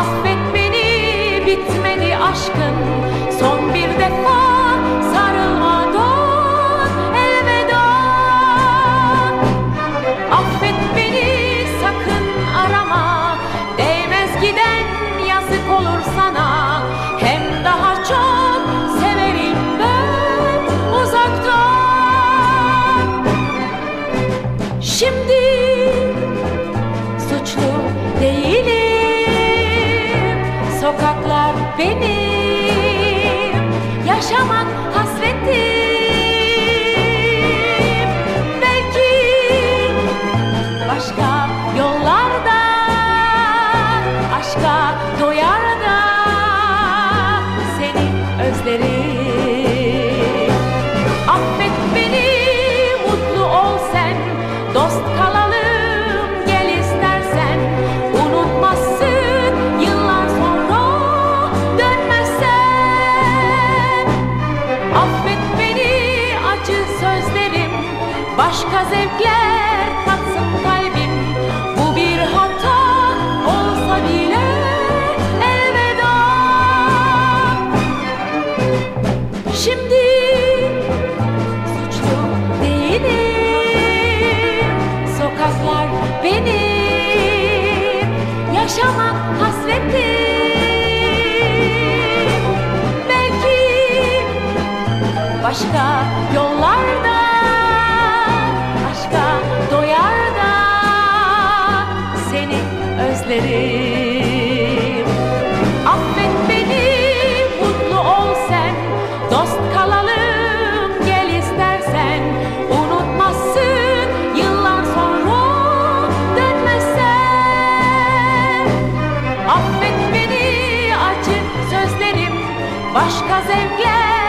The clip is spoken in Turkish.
Affet beni bitmedi aşkın. Son bir defa sarılmadan elveda. Affet beni sakın arama. Değmez giden yazık olur sana. Hem daha çok severim ben uzaktan. Şimdi benim Yaşamak hasretim. Belki başka Başka zevkler tatsın kalbim. Bu bir hata olsa bile elveda. Şimdi suçlu değilim. Sokaklar benim. Yaşamak hasretim. Başka yollarda özlerim Affet beni mutlu ol sen. Dost kalalım gel istersen. Unutmazsın yıllar sonra dönmezsen. Affet beni acı sözlerim. Başka zevkler